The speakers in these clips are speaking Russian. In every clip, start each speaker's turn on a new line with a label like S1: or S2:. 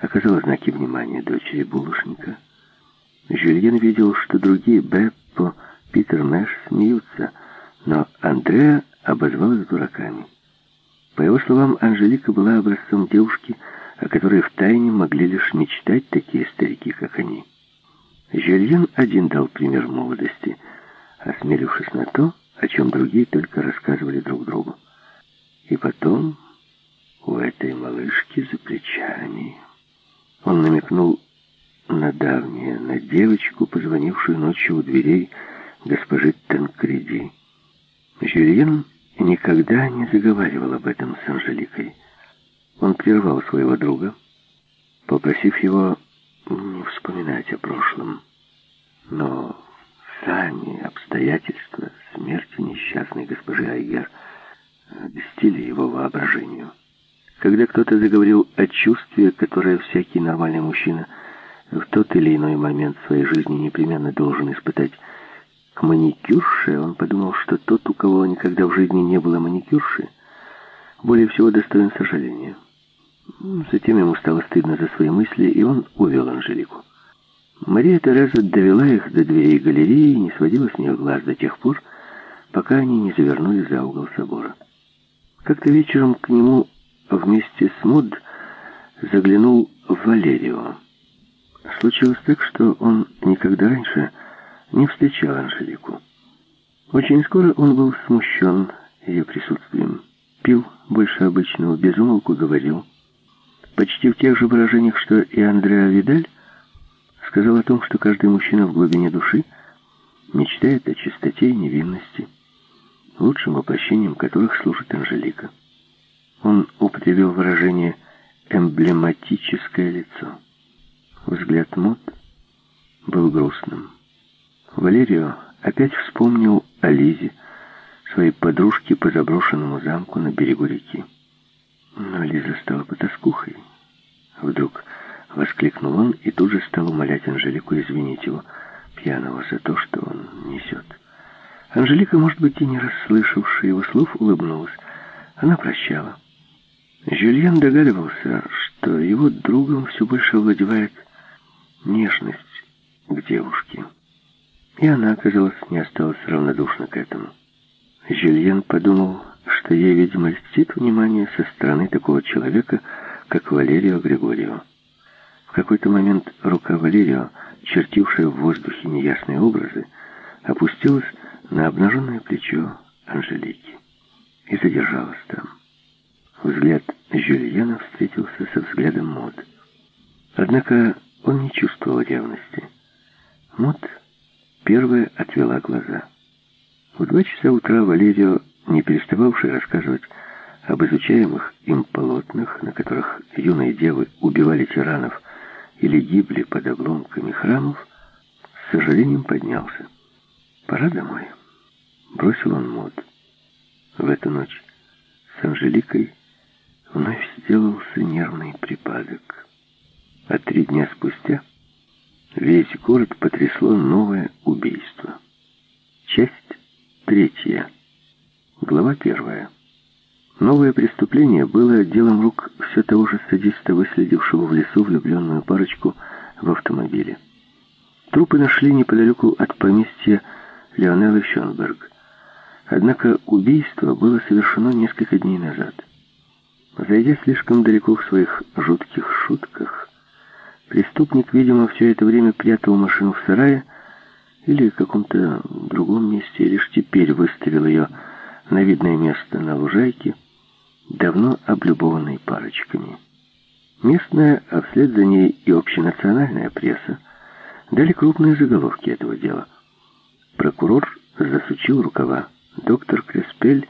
S1: оказала знаки внимания дочери булочника. Жюльен видел, что другие, Беппо, Питер Мэш, смеются, но Андреа обозвал их дураками. По его словам, Анжелика была образцом девушки, о которой втайне могли лишь мечтать такие старики, как они. Жюльен один дал пример молодости, осмелившись на то, о чем другие только рассказывали друг другу. И потом у этой малышки за плечами. Он намекнул на давнее, на девочку, позвонившую ночью у дверей госпожи Танкреди. Жюльен никогда не заговаривал об этом с Анжеликой. Он прервал своего друга, попросив его не вспоминать о прошлом. Но сами обстоятельства смерти несчастной госпожи Айгер обестили его воображению. Когда кто-то заговорил о чувстве, которое всякий нормальный мужчина в тот или иной момент своей жизни непременно должен испытать к маникюрше, он подумал, что тот, у кого никогда в жизни не было маникюрши, более всего достоин сожаления. Затем ему стало стыдно за свои мысли, и он увел Анжелику. Мария Тереза довела их до дверей галереи и не сводила с нее глаз до тех пор, пока они не завернули за угол собора. Как-то вечером к нему вместе с Муд заглянул Валерио. Случилось так, что он никогда раньше не встречал Анжелику. Очень скоро он был смущен ее присутствием. Пил больше обычного, безумолку говорил. Почти в тех же выражениях, что и Андреа Видаль, сказал о том, что каждый мужчина в глубине души мечтает о чистоте и невинности, лучшим воплощением которых служит Анжелика. Употребил выражение «эмблематическое лицо». Взгляд Мот был грустным. Валерио опять вспомнил о Лизе, своей подружке по заброшенному замку на берегу реки. Но Лиза стала потаскухой. Вдруг воскликнул он и тут же стал умолять Анжелику извинить его, пьяного, за то, что он несет. Анжелика, может быть, и не расслышавшая его слов, улыбнулась. Она прощала. Жюльен догадывался, что его другом все больше овладевает нежность к девушке. И она, оказалось, не осталась равнодушна к этому. Жюльен подумал, что ей, видимо, льстит внимание со стороны такого человека, как Валерио Григорио. В какой-то момент рука Валерио, чертившая в воздухе неясные образы, опустилась на обнаженное плечо Анжелики и задержалась там. Взгляд Жюльена встретился со взглядом Мод. Однако он не чувствовал ревности. Мод первая отвела глаза. В два часа утра Валерио, не перестававший рассказывать об изучаемых им полотнах, на которых юные девы убивали тиранов или гибли под обломками храмов, с сожалением поднялся. «Пора домой», — бросил он Мод. В эту ночь с Анжеликой вновь сделался нервный припадок. А три дня спустя весь город потрясло новое убийство. Часть третья. Глава первая. Новое преступление было делом рук все того же садиста, выследившего в лесу влюбленную парочку в автомобиле. Трупы нашли неподалеку от поместья Леонеллы Шонберг. Однако убийство было совершено несколько дней назад. Зайдя слишком далеко в своих жутких шутках, преступник, видимо, все это время прятал машину в сарае или в каком-то другом месте, и лишь теперь выставил ее на видное место на лужайке, давно облюбованной парочками. Местная, а вслед за ней и общенациональная пресса дали крупные заголовки этого дела. Прокурор засучил рукава. Доктор Креспель,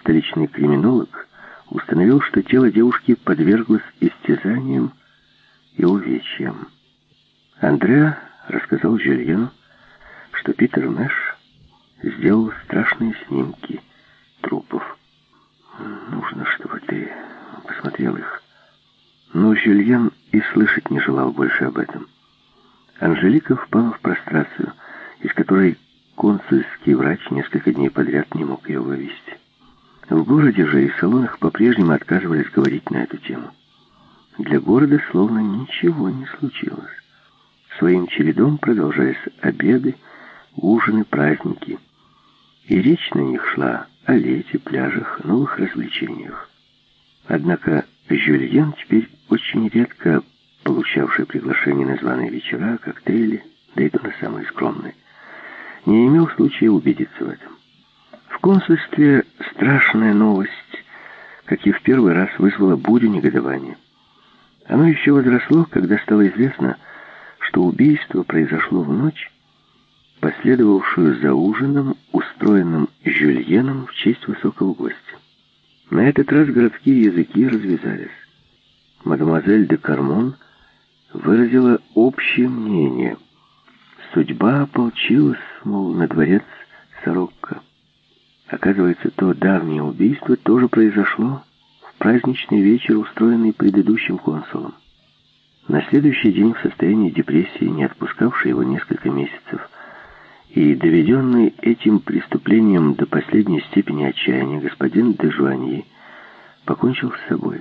S1: столичный криминолог, установил, что тело девушки подверглось истязаниям и увечьям. Андреа рассказал Жюльену, что Питер Мэш сделал страшные снимки трупов. «Нужно, чтобы ты посмотрел их». Но Жюльен и слышать не желал больше об этом. Анжелика впала в прострацию, из которой консульский врач несколько дней подряд не мог ее вывести. В городе же и в салонах по-прежнему отказывались говорить на эту тему. для города словно ничего не случилось. Своим чередом продолжались обеды, ужины, праздники. И речь на них шла о лете, пляжах, новых развлечениях. Однако Жюльен теперь очень редко получавший приглашение на званые вечера, коктейли, да и то на самые скромные, не имел случая убедиться в этом. В консульстве страшная новость, как и в первый раз, вызвала бурю негодования. Оно еще возросло, когда стало известно, что убийство произошло в ночь, последовавшую за ужином, устроенным Жюльеном в честь высокого гостя. На этот раз городские языки развязались. Мадемуазель де Кармон выразила общее мнение. Судьба ополчилась, мол, на дворец Сорокко. Оказывается, то давнее убийство тоже произошло в праздничный вечер, устроенный предыдущим консулом. На следующий день в состоянии депрессии, не отпускавшей его несколько месяцев, и доведенный этим преступлением до последней степени отчаяния, господин де Жуаньи покончил с собой.